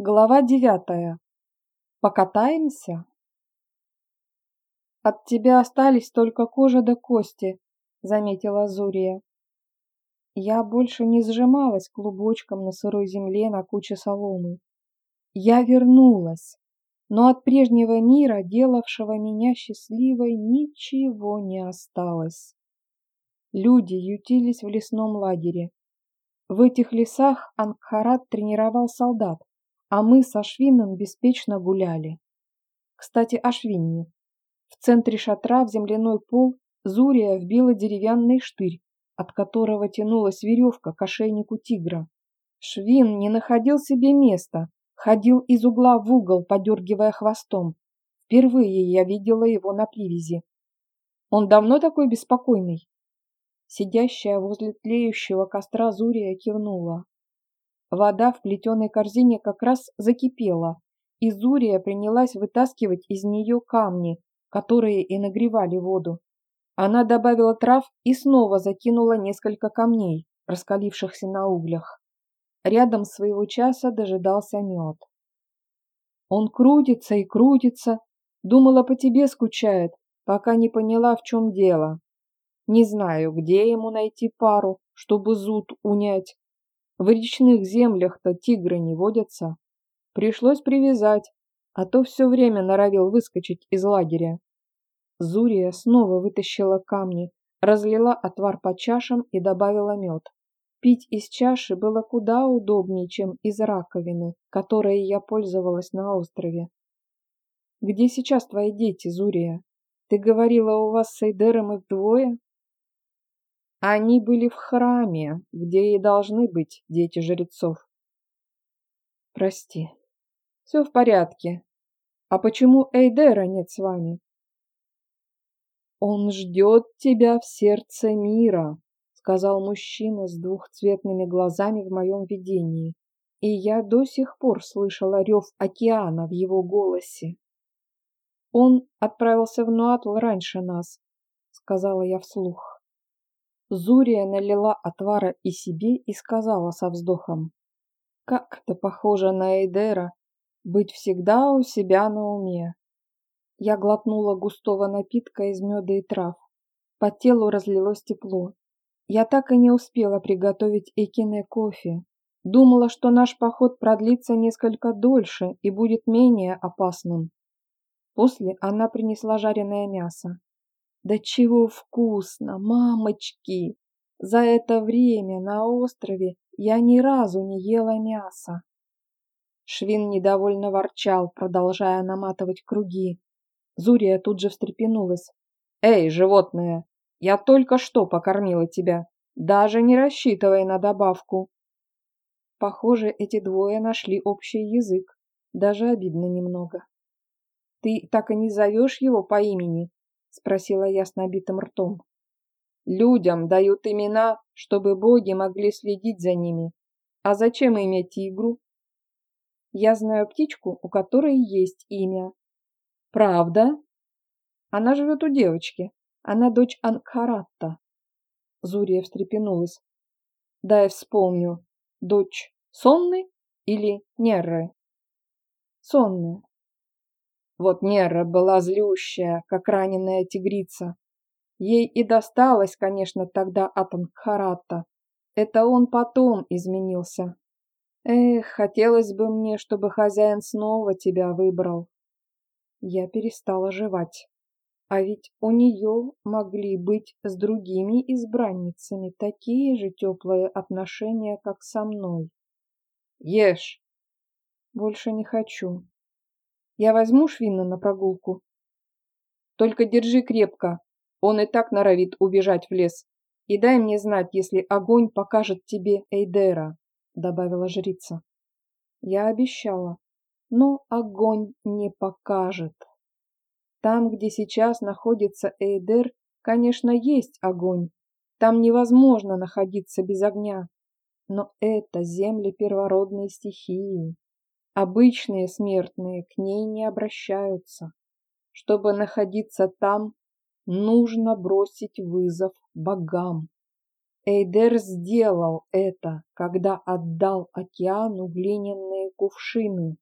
Глава девятая. Покатаемся? От тебя остались только кожа да кости, заметила Зурия. Я больше не сжималась клубочком на сырой земле на куче соломы. Я вернулась, но от прежнего мира, делавшего меня счастливой, ничего не осталось. Люди ютились в лесном лагере. В этих лесах Ангхарат тренировал солдат, а мы с Ашвином беспечно гуляли. Кстати, о Швинне. В центре шатра в земляной пол Зурия вбила деревянный штырь, от которого тянулась веревка к ошейнику тигра. Швин не находил себе места, ходил из угла в угол, подергивая хвостом. Впервые я видела его на привязи. Он давно такой беспокойный? Сидящая возле тлеющего костра Зурия кивнула. Вода в плетеной корзине как раз закипела, и Зурия принялась вытаскивать из нее камни, которые и нагревали воду. Она добавила трав и снова закинула несколько камней, раскалившихся на углях. Рядом своего часа дожидался мед. Он крутится и крутится, думала, по тебе скучает, пока не поняла, в чем дело. Не знаю, где ему найти пару, чтобы зуд унять, в речных землях-то тигры не водятся. Пришлось привязать, а то все время норовил выскочить из лагеря. Зурия снова вытащила камни, разлила отвар по чашам и добавила мед. Пить из чаши было куда удобнее, чем из раковины, которой я пользовалась на острове. «Где сейчас твои дети, Зурия? Ты говорила, у вас с Эйдером их двое?» Они были в храме, где и должны быть дети жрецов. Прости. Все в порядке. А почему Эйдера нет с вами? Он ждет тебя в сердце мира, сказал мужчина с двухцветными глазами в моем видении. И я до сих пор слышала рев океана в его голосе. Он отправился в Нуатл раньше нас, сказала я вслух. Зурия налила отвара и себе и сказала со вздохом. Как это похоже на Эйдера, быть всегда у себя на уме. Я глотнула густого напитка из меда и трав. По телу разлилось тепло. Я так и не успела приготовить Экине кофе. Думала, что наш поход продлится несколько дольше и будет менее опасным. После она принесла жареное мясо. Да чего вкусно, мамочки! За это время на острове я ни разу не ела мяса. Швин недовольно ворчал, продолжая наматывать круги. Зурия тут же встрепенулась. «Эй, животное, я только что покормила тебя. Даже не рассчитывай на добавку». Похоже, эти двое нашли общий язык. Даже обидно немного. «Ты так и не зовешь его по имени?» — спросила я с набитым ртом. «Людям дают имена, чтобы боги могли следить за ними. А зачем иметь тигру?» «Я знаю птичку, у которой есть имя». «Правда?» «Она живет у девочки. Она дочь Анкхаратта». Зурия встрепенулась. «Дай вспомню. Дочь Сонны или Нерры?» «Сонны», вот Нера была злющая, как раненая тигрица. Ей и досталось, конечно, тогда от Анхарата. Это он потом изменился. Эх, хотелось бы мне, чтобы хозяин снова тебя выбрал. Я перестала жевать. А ведь у нее могли быть с другими избранницами такие же теплые отношения, как со мной. Ешь. Больше не хочу. Я возьму Швинна на прогулку. Только держи крепко, он и так норовит убежать в лес. И дай мне знать, если огонь покажет тебе Эйдера, добавила жрица. Я обещала, но огонь не покажет. Там, где сейчас находится Эйдер, конечно, есть огонь. Там невозможно находиться без огня. Но это земли первородной стихии. Обычные смертные к ней не обращаются. Чтобы находиться там, нужно бросить вызов богам. Эйдер сделал это, когда отдал океану глиняные кувшины.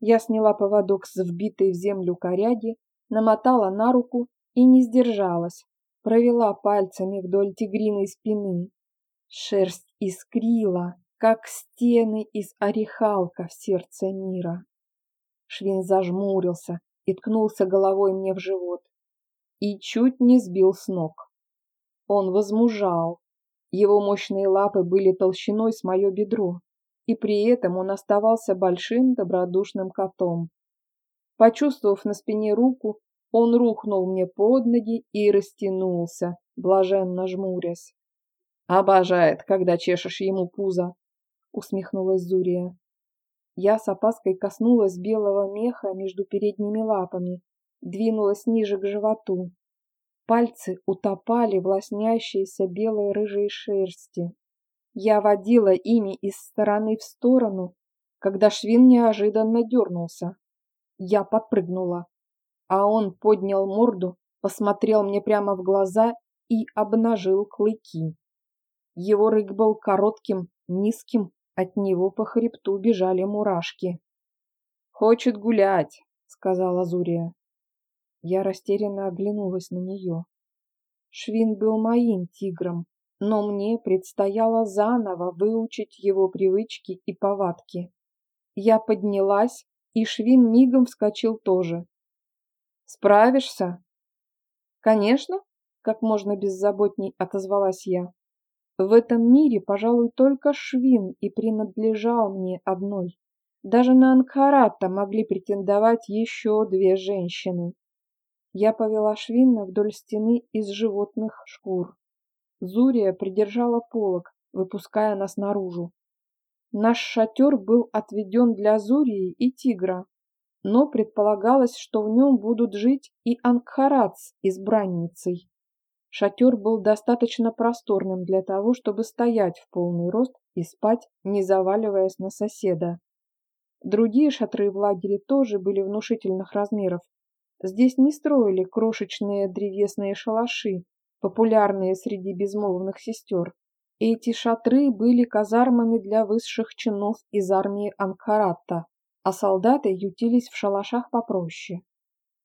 Я сняла поводок с вбитой в землю коряги, намотала на руку и не сдержалась, провела пальцами вдоль тигриной спины. Шерсть искрила, как стены из орехалка в сердце мира. Швин зажмурился и ткнулся головой мне в живот. И чуть не сбил с ног. Он возмужал. Его мощные лапы были толщиной с мое бедро, и при этом он оставался большим добродушным котом. Почувствовав на спине руку, он рухнул мне под ноги и растянулся, блаженно жмурясь. «Обожает, когда чешешь ему пузо», — усмехнулась Зурия. Я с опаской коснулась белого меха между передними лапами, двинулась ниже к животу. Пальцы утопали в лоснящейся белой рыжей шерсти. Я водила ими из стороны в сторону, когда швин неожиданно дернулся. Я подпрыгнула, а он поднял морду, посмотрел мне прямо в глаза и обнажил клыки. Его рык был коротким, низким от него по хребту бежали мурашки. «Хочет гулять», — сказала Зурия. Я растерянно оглянулась на нее. Швин был моим тигром, но мне предстояло заново выучить его привычки и повадки. Я поднялась, и Швин мигом вскочил тоже. «Справишься?» «Конечно», — как можно беззаботней отозвалась я. В этом мире, пожалуй, только Швин и принадлежал мне одной. Даже на Ангхарата могли претендовать еще две женщины. Я повела Швинна вдоль стены из животных шкур. Зурия придержала полог, выпуская нас наружу. Наш шатер был отведен для Зурии и Тигра, но предполагалось, что в нем будут жить и Ангхарац избранницей. Шатер был достаточно просторным для того, чтобы стоять в полный рост и спать, не заваливаясь на соседа. Другие шатры в лагере тоже были внушительных размеров. Здесь не строили крошечные древесные шалаши, популярные среди безмолвных сестер. Эти шатры были казармами для высших чинов из армии Анкаратта, а солдаты ютились в шалашах попроще.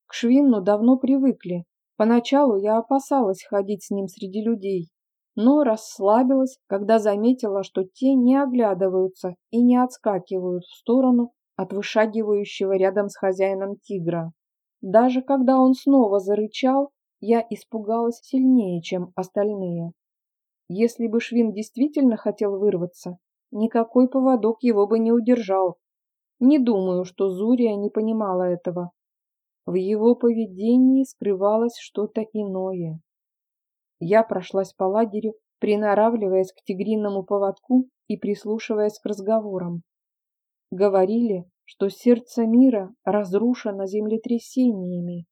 К Швинну давно привыкли, Поначалу я опасалась ходить с ним среди людей, но расслабилась, когда заметила, что те не оглядываются и не отскакивают в сторону от вышагивающего рядом с хозяином тигра. Даже когда он снова зарычал, я испугалась сильнее, чем остальные. Если бы Швин действительно хотел вырваться, никакой поводок его бы не удержал. Не думаю, что Зурия не понимала этого. В его поведении скрывалось что-то иное. Я прошлась по лагерю, приноравливаясь к тигриному поводку и прислушиваясь к разговорам. Говорили, что сердце мира разрушено землетрясениями,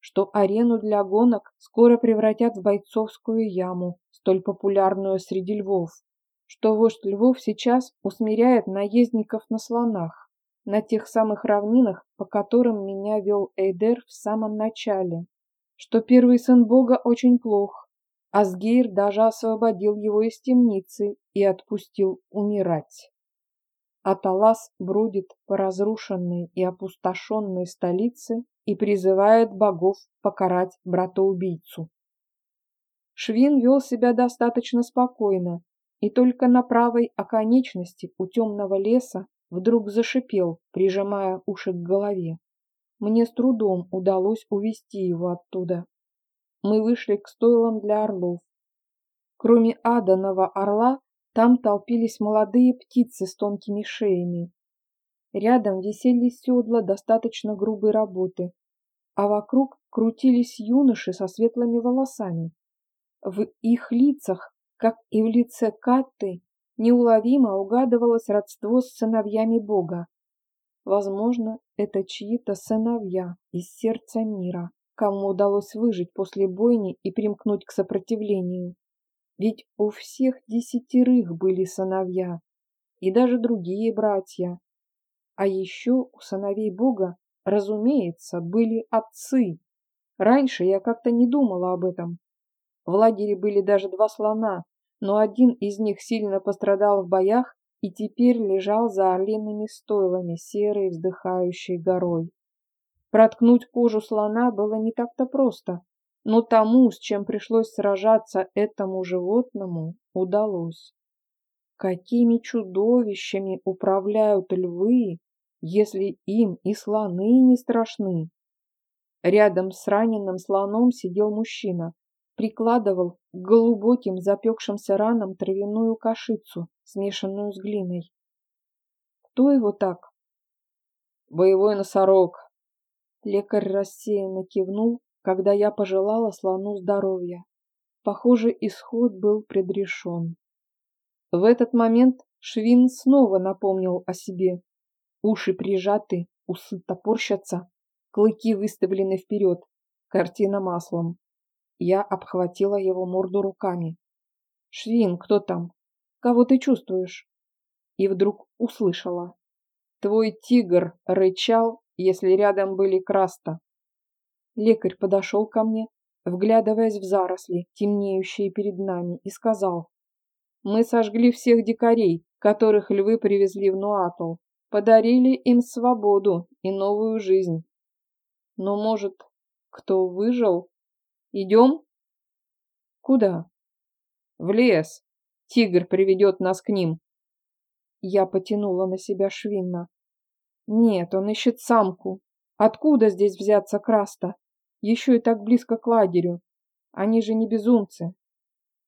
что арену для гонок скоро превратят в бойцовскую яму, столь популярную среди львов, что вождь львов сейчас усмиряет наездников на слонах, на тех самых равнинах, по которым меня вел Эйдер в самом начале, что первый сын Бога очень плох, а Сгейр даже освободил его из темницы и отпустил умирать. Аталас бродит по разрушенной и опустошенной столице и призывает богов покарать брата-убийцу. Швин вел себя достаточно спокойно, и только на правой оконечности у темного леса вдруг зашипел, прижимая уши к голове. Мне с трудом удалось увести его оттуда. Мы вышли к стойлам для орлов. Кроме аданного орла, там толпились молодые птицы с тонкими шеями. Рядом висели седла достаточно грубой работы, а вокруг крутились юноши со светлыми волосами. В их лицах, как и в лице Катты, неуловимо угадывалось родство с сыновьями Бога. Возможно, это чьи-то сыновья из сердца мира, кому удалось выжить после бойни и примкнуть к сопротивлению. Ведь у всех десятерых были сыновья, и даже другие братья. А еще у сыновей Бога, разумеется, были отцы. Раньше я как-то не думала об этом. В лагере были даже два слона, но один из них сильно пострадал в боях и теперь лежал за орлиными стойлами серой вздыхающей горой. Проткнуть кожу слона было не так-то просто, но тому, с чем пришлось сражаться этому животному, удалось. Какими чудовищами управляют львы, если им и слоны не страшны? Рядом с раненым слоном сидел мужчина, прикладывал к глубоким запекшимся ранам травяную кашицу, смешанную с глиной. Кто его так? Боевой носорог. Лекарь рассеянно кивнул, когда я пожелала слону здоровья. Похоже, исход был предрешен. В этот момент Швин снова напомнил о себе. Уши прижаты, усы топорщатся, клыки выставлены вперед. Картина маслом. Я обхватила его морду руками. «Швин, кто там? Кого ты чувствуешь?» И вдруг услышала. «Твой тигр рычал, если рядом были краста». Лекарь подошел ко мне, вглядываясь в заросли, темнеющие перед нами, и сказал. «Мы сожгли всех дикарей, которых львы привезли в Нуатл, подарили им свободу и новую жизнь. Но, может, кто выжил? Идем? Куда? В лес. Тигр приведет нас к ним. Я потянула на себя Швинна. Нет, он ищет самку. Откуда здесь взяться Краста? Еще и так близко к лагерю. Они же не безумцы.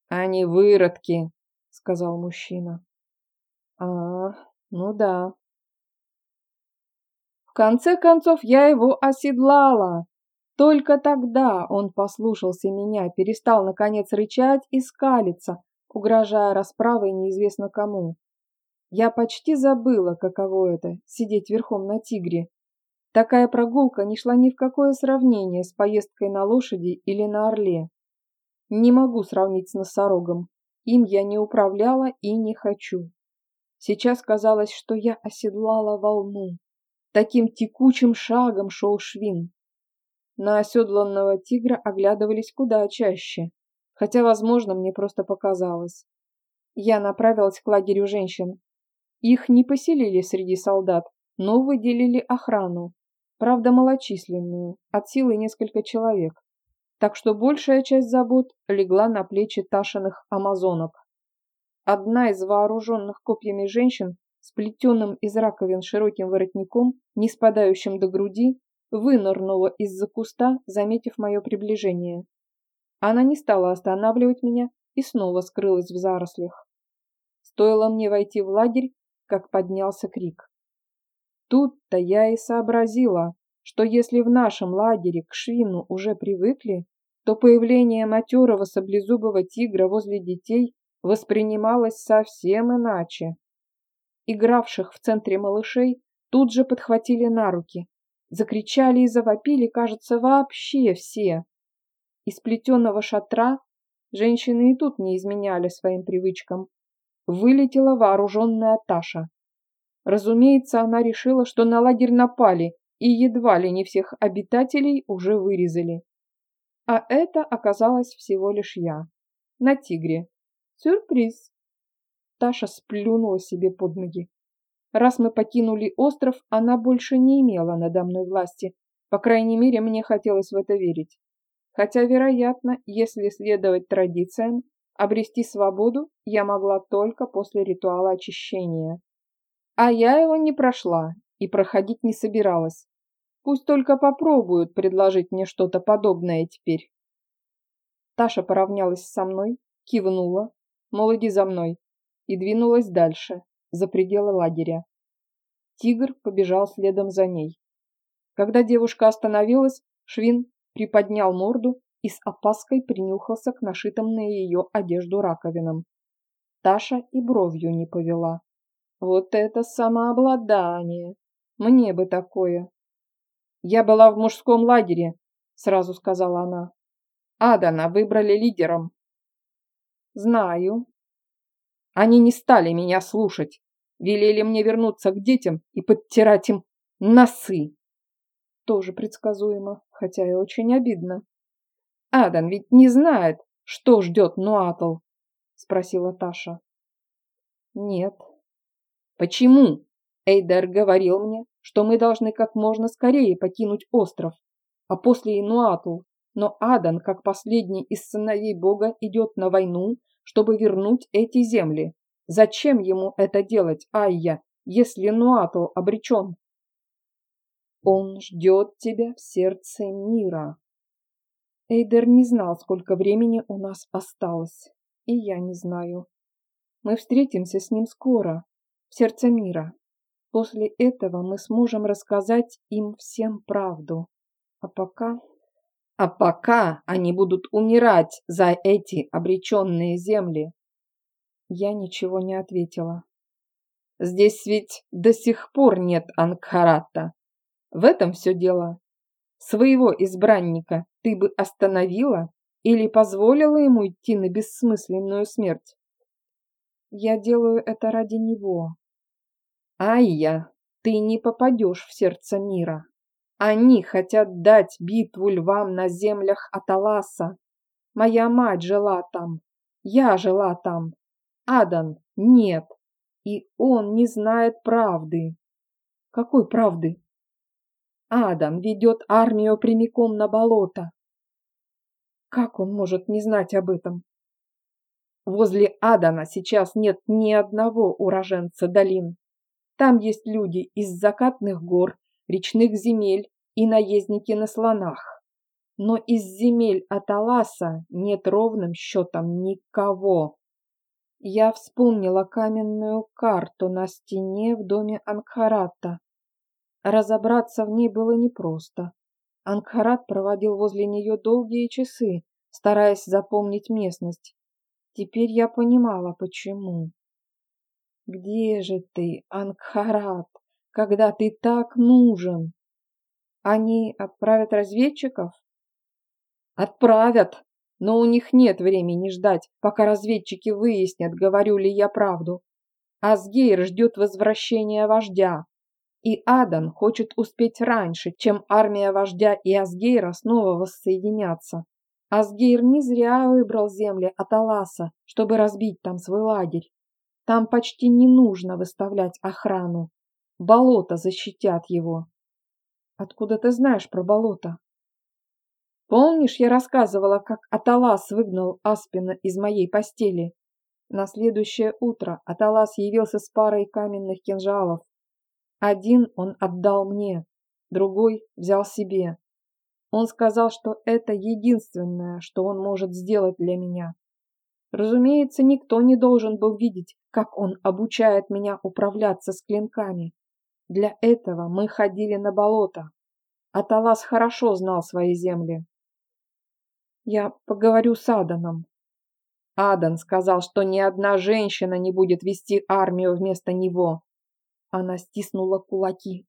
Они выродки, сказал мужчина. А, ну да. В конце концов, я его оседлала. Только тогда он послушался меня, перестал, наконец, рычать и скалиться, угрожая расправой неизвестно кому. Я почти забыла, каково это – сидеть верхом на тигре. Такая прогулка не шла ни в какое сравнение с поездкой на лошади или на орле. Не могу сравнить с носорогом. Им я не управляла и не хочу. Сейчас казалось, что я оседлала волну. Таким текучим шагом шел Швин. На оседланного тигра оглядывались куда чаще, хотя, возможно, мне просто показалось. Я направилась к лагерю женщин. Их не поселили среди солдат, но выделили охрану, правда малочисленную, от силы несколько человек. Так что большая часть забот легла на плечи Ташиных амазонок. Одна из вооруженных копьями женщин сплетенным из раковин широким воротником, не спадающим до груди, вынырнула из-за куста, заметив мое приближение. Она не стала останавливать меня и снова скрылась в зарослях. Стоило мне войти в лагерь, как поднялся крик. Тут-то я и сообразила, что если в нашем лагере к швину уже привыкли, то появление матерого саблезубого тигра возле детей воспринималось совсем иначе игравших в центре малышей, тут же подхватили на руки. Закричали и завопили, кажется, вообще все. Из плетеного шатра женщины и тут не изменяли своим привычкам. Вылетела вооруженная Таша. Разумеется, она решила, что на лагерь напали, и едва ли не всех обитателей уже вырезали. А это оказалось всего лишь я. На тигре. Сюрприз. Таша сплюнула себе под ноги. Раз мы покинули остров, она больше не имела надо мной власти. По крайней мере, мне хотелось в это верить. Хотя, вероятно, если следовать традициям, обрести свободу я могла только после ритуала очищения. А я его не прошла и проходить не собиралась. Пусть только попробуют предложить мне что-то подобное теперь. Таша поравнялась со мной, кивнула, мол, иди за мной и двинулась дальше, за пределы лагеря. Тигр побежал следом за ней. Когда девушка остановилась, Швин приподнял морду и с опаской принюхался к нашитым на ее одежду раковинам. Таша и бровью не повела. Вот это самообладание! Мне бы такое! Я была в мужском лагере, сразу сказала она. Адана выбрали лидером. Знаю, они не стали меня слушать. Велели мне вернуться к детям и подтирать им носы. Тоже предсказуемо, хотя и очень обидно. Адан ведь не знает, что ждет Нуатл, спросила Таша. Нет. Почему? Эйдер говорил мне, что мы должны как можно скорее покинуть остров, а после Инуату. Но Адан, как последний из сыновей Бога, идет на войну, чтобы вернуть эти земли. Зачем ему это делать, Айя, если Нуатл обречен? Он ждет тебя в сердце мира. Эйдер не знал, сколько времени у нас осталось. И я не знаю. Мы встретимся с ним скоро, в сердце мира. После этого мы сможем рассказать им всем правду. А пока... А пока они будут умирать за эти обреченные земли. Я ничего не ответила. Здесь ведь до сих пор нет Ангхарата. В этом все дело. Своего избранника ты бы остановила или позволила ему идти на бессмысленную смерть? Я делаю это ради него. Айя, ты не попадешь в сердце мира. Они хотят дать битву львам на землях Аталаса. Моя мать жила там. Я жила там. Адан нет. И он не знает правды. Какой правды? Адам ведет армию прямиком на болото. Как он может не знать об этом? Возле Адана сейчас нет ни одного уроженца долин. Там есть люди из закатных гор, речных земель и наездники на слонах. Но из земель Аталаса нет ровным счетом никого. Я вспомнила каменную карту на стене в доме Ангхарата. Разобраться в ней было непросто. Ангхарат проводил возле нее долгие часы, стараясь запомнить местность. Теперь я понимала, почему. «Где же ты, Ангхарат, когда ты так нужен?» «Они отправят разведчиков?» «Отправят, но у них нет времени ждать, пока разведчики выяснят, говорю ли я правду. Асгейр ждет возвращения вождя, и Адан хочет успеть раньше, чем армия вождя и Асгейра снова воссоединятся. Асгейр не зря выбрал земли Аталаса, чтобы разбить там свой лагерь. Там почти не нужно выставлять охрану. Болото защитят его. Откуда ты знаешь про болото? Помнишь, я рассказывала, как Аталас выгнал Аспина из моей постели? На следующее утро Аталас явился с парой каменных кинжалов. Один он отдал мне, другой взял себе. Он сказал, что это единственное, что он может сделать для меня. Разумеется, никто не должен был видеть, как он обучает меня управляться с клинками. Для этого мы ходили на болото. Аталас хорошо знал свои земли. Я поговорю с Аданом. Адан сказал, что ни одна женщина не будет вести армию вместо него. Она стиснула кулаки.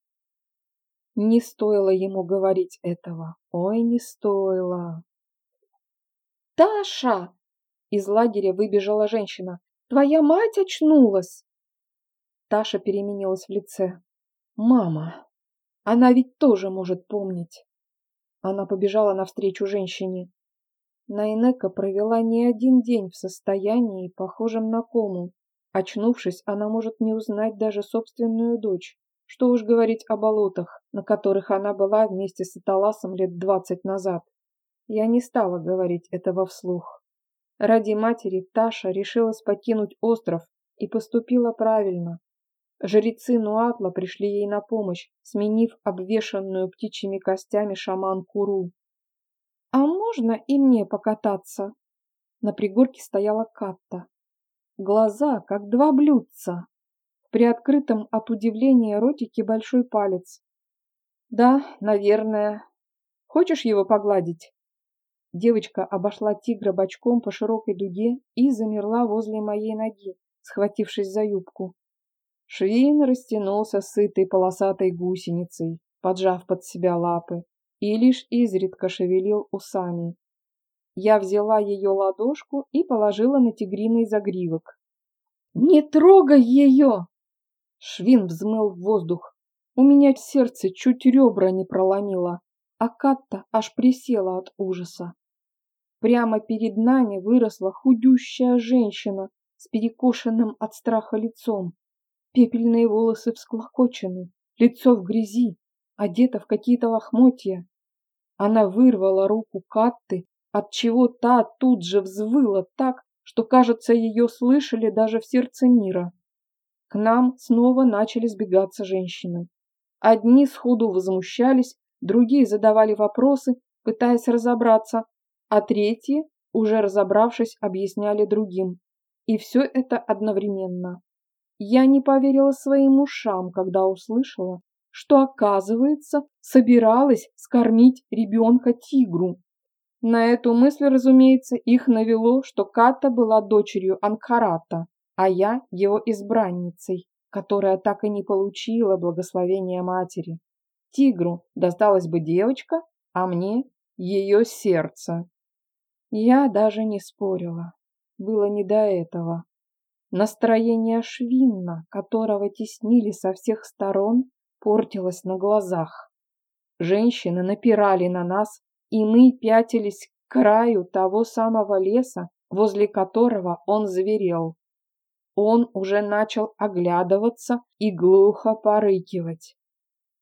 Не стоило ему говорить этого. Ой, не стоило. «Таша!» Из лагеря выбежала женщина. «Твоя мать очнулась!» Таша переменилась в лице. «Мама! Она ведь тоже может помнить!» Она побежала навстречу женщине. Найнека провела не один день в состоянии, похожем на кому. Очнувшись, она может не узнать даже собственную дочь. Что уж говорить о болотах, на которых она была вместе с Аталасом лет двадцать назад. Я не стала говорить этого вслух. Ради матери Таша решилась покинуть остров и поступила правильно. Жрецы Нуатла пришли ей на помощь, сменив обвешанную птичьими костями шаман Куру. «А можно и мне покататься?» На пригорке стояла Катта. Глаза, как два блюдца. В приоткрытом от удивления ротике большой палец. «Да, наверное. Хочешь его погладить?» Девочка обошла тигра бочком по широкой дуге и замерла возле моей ноги, схватившись за юбку. Швин растянулся сытой полосатой гусеницей, поджав под себя лапы и лишь изредка шевелил усами. Я взяла ее ладошку и положила на тигриный загривок. «Не трогай ее!» Швин взмыл в воздух. У меня сердце чуть ребра не проломило, а Катта аж присела от ужаса. Прямо перед нами выросла худющая женщина с перекошенным от страха лицом. Пепельные волосы всклокочены, лицо в грязи, одета в какие-то лохмотья. Она вырвала руку Катты, отчего та тут же взвыла так, что, кажется, ее слышали даже в сердце мира. К нам снова начали сбегаться женщины. Одни сходу возмущались, другие задавали вопросы, пытаясь разобраться, а третьи, уже разобравшись, объясняли другим. И все это одновременно. Я не поверила своим ушам, когда услышала, что, оказывается, собиралась скормить ребенка тигру. На эту мысль, разумеется, их навело, что Ката была дочерью Анхарата, а я его избранницей, которая так и не получила благословения матери. Тигру досталась бы девочка, а мне ее сердце. Я даже не спорила. Было не до этого. Настроение Швинна, которого теснили со всех сторон, портилось на глазах. Женщины напирали на нас, и мы пятились к краю того самого леса, возле которого он зверел. Он уже начал оглядываться и глухо порыкивать.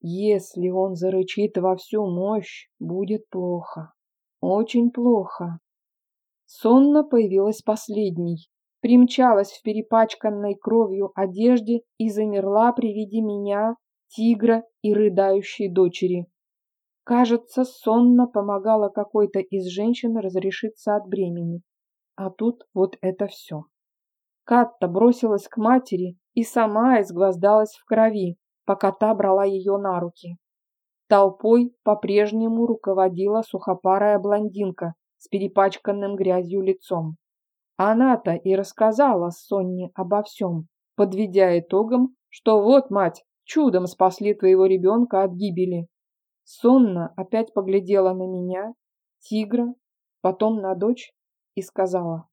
Если он зарычит во всю мощь, будет плохо. Очень плохо. Сонно появилась последней примчалась в перепачканной кровью одежде и замерла при виде меня, тигра и рыдающей дочери. Кажется, сонно помогала какой-то из женщин разрешиться от бремени. А тут вот это все. Катта бросилась к матери и сама изгвоздалась в крови, пока та брала ее на руки. Толпой по-прежнему руководила сухопарая блондинка с перепачканным грязью лицом. Она-то и рассказала Сонне обо всем, подведя итогом, что вот, мать, чудом спасли твоего ребенка от гибели. Сонна опять поглядела на меня, тигра, потом на дочь и сказала,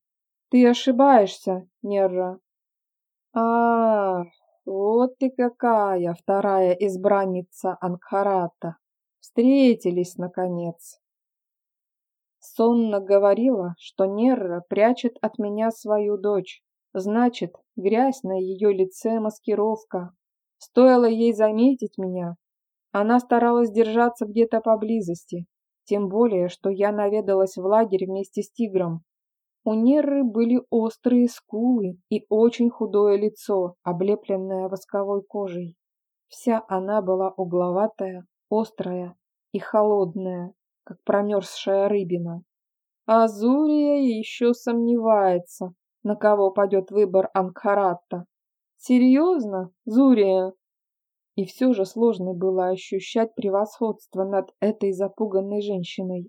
«Ты ошибаешься, Нерра». «А, вот ты какая, вторая избранница Ангхарата! Встретились, наконец!» Сонно говорила, что Нерра прячет от меня свою дочь. Значит, грязь на ее лице маскировка. Стоило ей заметить меня. Она старалась держаться где-то поблизости. Тем более, что я наведалась в лагерь вместе с тигром. У Нерры были острые скулы и очень худое лицо, облепленное восковой кожей. Вся она была угловатая, острая и холодная как промерзшая рыбина. А Зурия еще сомневается, на кого пойдет выбор Ангхаратта. Серьезно, Зурия? И все же сложно было ощущать превосходство над этой запуганной женщиной.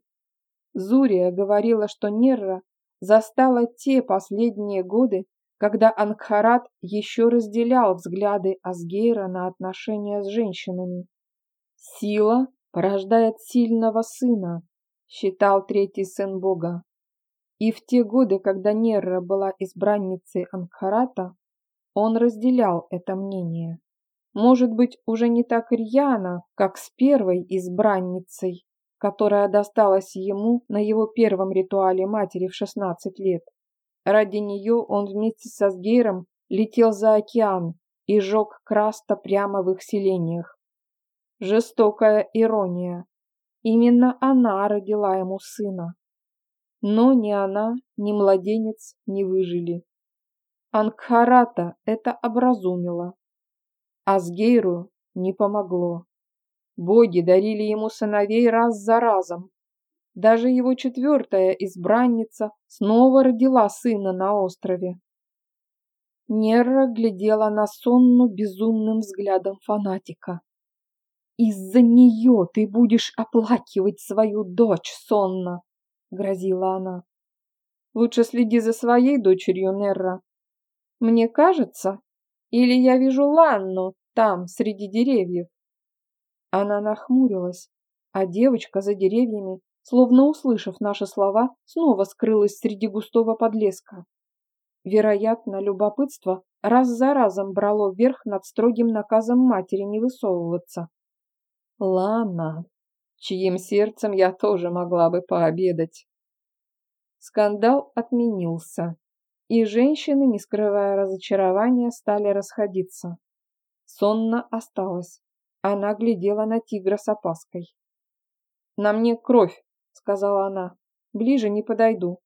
Зурия говорила, что Нерра застала те последние годы, когда Ангхарат еще разделял взгляды Асгейра на отношения с женщинами. Сила порождает сильного сына, считал третий сын Бога. И в те годы, когда Нерра была избранницей Ангхарата, он разделял это мнение. Может быть, уже не так рьяно, как с первой избранницей, которая досталась ему на его первом ритуале матери в 16 лет. Ради нее он вместе со Сгейром летел за океан и жег краста прямо в их селениях. Жестокая ирония. Именно она родила ему сына. Но ни она, ни младенец не выжили. Ангхарата это образумило. Асгейру не помогло. Боги дарили ему сыновей раз за разом. Даже его четвертая избранница снова родила сына на острове. Нерра глядела на сонну безумным взглядом фанатика. «Из-за нее ты будешь оплакивать свою дочь, сонно!» — грозила она. «Лучше следи за своей дочерью, Нерра. Мне кажется, или я вижу Ланну там, среди деревьев?» Она нахмурилась, а девочка за деревьями, словно услышав наши слова, снова скрылась среди густого подлеска. Вероятно, любопытство раз за разом брало верх над строгим наказом матери не высовываться. Лана, чьим сердцем я тоже могла бы пообедать. Скандал отменился, и женщины, не скрывая разочарования, стали расходиться. Сонна осталась. Она глядела на тигра с опаской. «На мне кровь», — сказала она. «Ближе не подойду.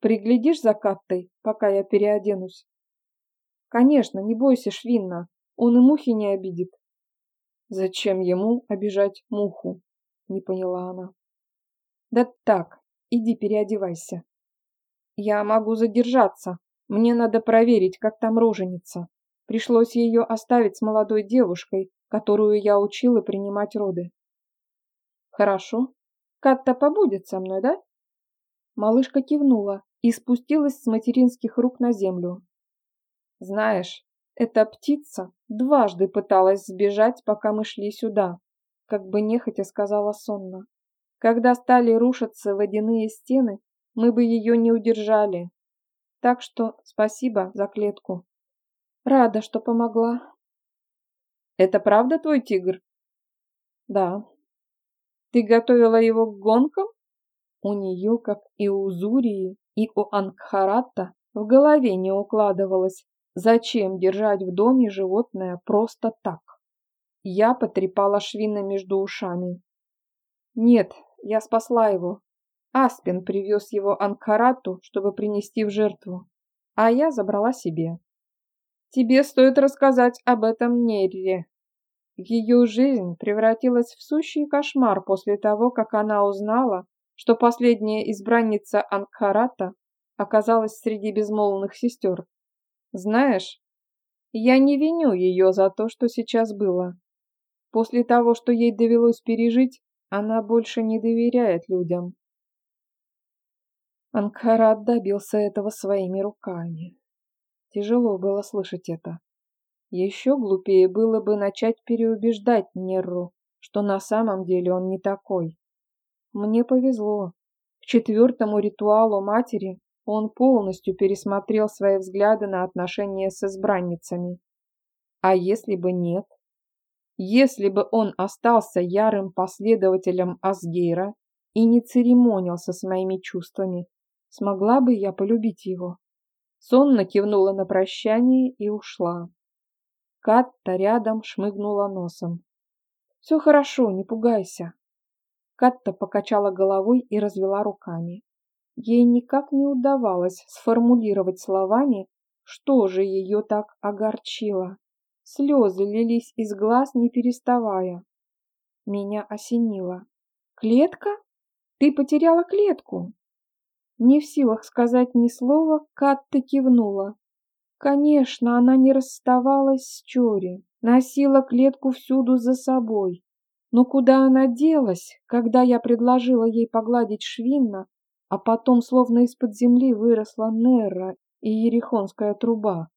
Приглядишь за Каттой, пока я переоденусь?» «Конечно, не бойся, Швинна, он и мухи не обидит». «Зачем ему обижать муху?» — не поняла она. «Да так, иди переодевайся». «Я могу задержаться. Мне надо проверить, как там роженица. Пришлось ее оставить с молодой девушкой, которую я учила принимать роды». «Хорошо. Катта побудет со мной, да?» Малышка кивнула и спустилась с материнских рук на землю. «Знаешь, эта птица дважды пыталась сбежать, пока мы шли сюда», как бы нехотя сказала сонно. «Когда стали рушиться водяные стены, мы бы ее не удержали. Так что спасибо за клетку. Рада, что помогла». «Это правда твой тигр?» «Да». «Ты готовила его к гонкам?» У нее, как и у Зурии, и у Ангхарата, в голове не укладывалось, зачем держать в доме животное просто так. Я потрепала Швина между ушами. Нет, я спасла его. Аспин привез его Ангхарату, чтобы принести в жертву, а я забрала себе. Тебе стоит рассказать об этом Нерре. Ее жизнь превратилась в сущий кошмар после того, как она узнала, что последняя избранница Ангхарата оказалась среди безмолвных сестер. Знаешь, я не виню ее за то, что сейчас было. После того, что ей довелось пережить, она больше не доверяет людям. Ангхарат добился этого своими руками. Тяжело было слышать это. Еще глупее было бы начать переубеждать Нерру, что на самом деле он не такой. Мне повезло. К четвертому ритуалу матери он полностью пересмотрел свои взгляды на отношения с избранницами. А если бы нет? Если бы он остался ярым последователем Асгейра и не церемонился с моими чувствами, смогла бы я полюбить его? Сонно кивнула на прощание и ушла. Катта рядом шмыгнула носом. «Все хорошо, не пугайся. Катта покачала головой и развела руками. Ей никак не удавалось сформулировать словами, что же ее так огорчило. Слезы лились из глаз, не переставая. Меня осенило. «Клетка? Ты потеряла клетку?» Не в силах сказать ни слова, Катта кивнула. Конечно, она не расставалась с Чори, носила клетку всюду за собой. Но куда она делась, когда я предложила ей погладить Швинна, а потом словно из-под земли выросла Нерра и Ерехонская труба?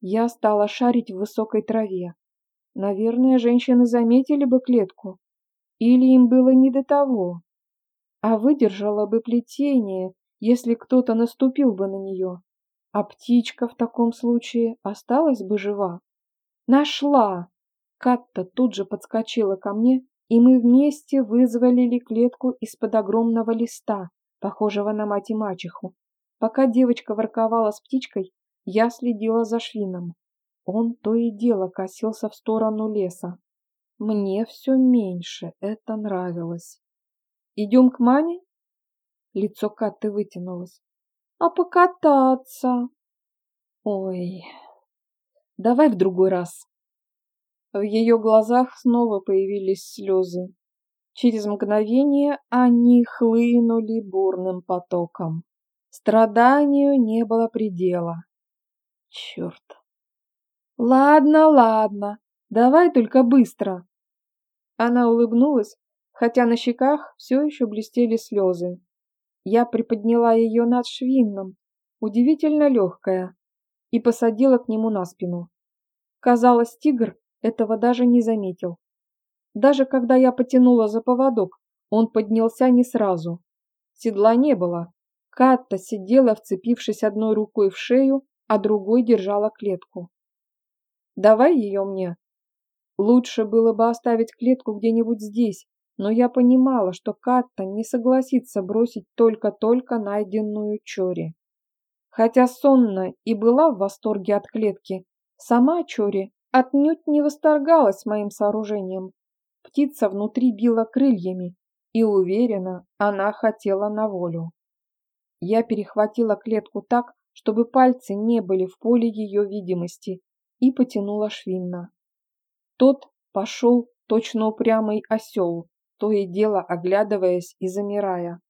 Я стала шарить в высокой траве. Наверное, женщины заметили бы клетку. Или им было не до того. А выдержала бы плетение, если кто-то наступил бы на нее. А птичка в таком случае осталась бы жива. Нашла! Катта тут же подскочила ко мне, и мы вместе вызволили клетку из-под огромного листа, похожего на мать и мачеху. Пока девочка ворковала с птичкой, я следила за Швином. Он то и дело косился в сторону леса. Мне все меньше это нравилось. «Идем к маме?» Лицо Катты вытянулось. «А покататься?» «Ой, давай в другой раз», в ее глазах снова появились слезы. Через мгновение они хлынули бурным потоком. Страданию не было предела. Черт. Ладно, ладно, давай только быстро. Она улыбнулась, хотя на щеках все еще блестели слезы. Я приподняла ее над швинном, удивительно легкая, и посадила к нему на спину. Казалось, тигр этого даже не заметил. Даже когда я потянула за поводок, он поднялся не сразу. Седла не было. Катта сидела, вцепившись одной рукой в шею, а другой держала клетку. «Давай ее мне». Лучше было бы оставить клетку где-нибудь здесь, но я понимала, что Катта не согласится бросить только-только найденную Чори. Хотя сонно и была в восторге от клетки, сама Чори отнюдь не восторгалась моим сооружением. Птица внутри била крыльями, и уверена, она хотела на волю. Я перехватила клетку так, чтобы пальцы не были в поле ее видимости, и потянула Швинна. Тот пошел точно упрямый осел, то и дело оглядываясь и замирая.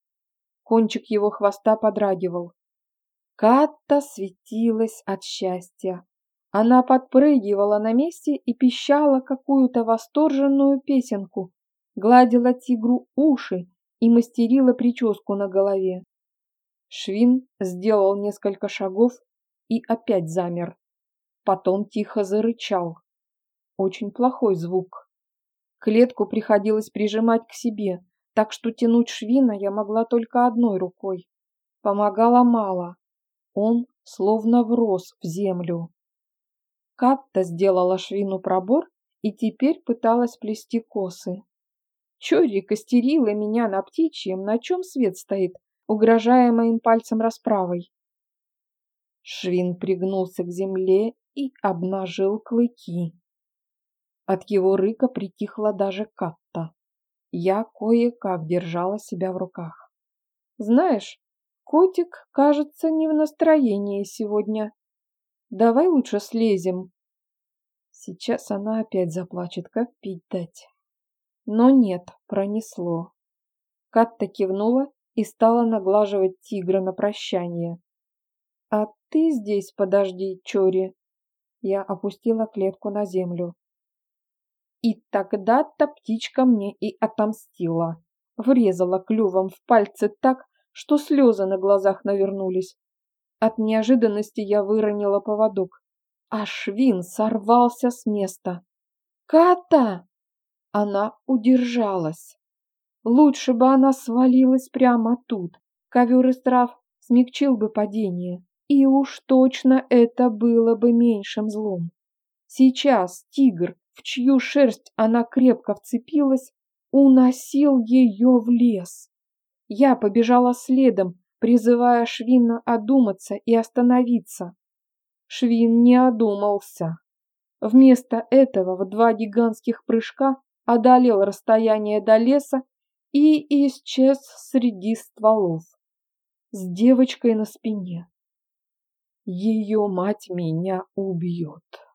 Кончик его хвоста подрагивал. Катта светилась от счастья. Она подпрыгивала на месте и пищала какую-то восторженную песенку, гладила тигру уши и мастерила прическу на голове. Швин сделал несколько шагов и опять замер. Потом тихо зарычал. Очень плохой звук. Клетку приходилось прижимать к себе, так что тянуть Швина я могла только одной рукой. Помогало мало. Он словно врос в землю. Катта сделала Швину пробор и теперь пыталась плести косы. Чори костерила меня на птичьем, на чем свет стоит, угрожая моим пальцем расправой. Швин пригнулся к земле и обнажил клыки. От его рыка притихла даже Катта. Я кое-как держала себя в руках. Знаешь, котик, кажется, не в настроении сегодня. Давай лучше слезем. Сейчас она опять заплачет, как пить дать. Но нет, пронесло. Катта кивнула и стала наглаживать тигра на прощание. «А ты здесь подожди, Чори!» Я опустила клетку на землю. И тогда-то птичка мне и отомстила. Врезала клювом в пальцы так, что слезы на глазах навернулись. От неожиданности я выронила поводок, а швин сорвался с места. «Ката!» Она удержалась. Лучше бы она свалилась прямо тут. Ковер из трав смягчил бы падение. И уж точно это было бы меньшим злом. Сейчас тигр в чью шерсть она крепко вцепилась, уносил ее в лес. Я побежала следом, призывая Швинна одуматься и остановиться. Швин не одумался. Вместо этого в два гигантских прыжка одолел расстояние до леса и исчез среди стволов с девочкой на спине. Ее мать меня убьет.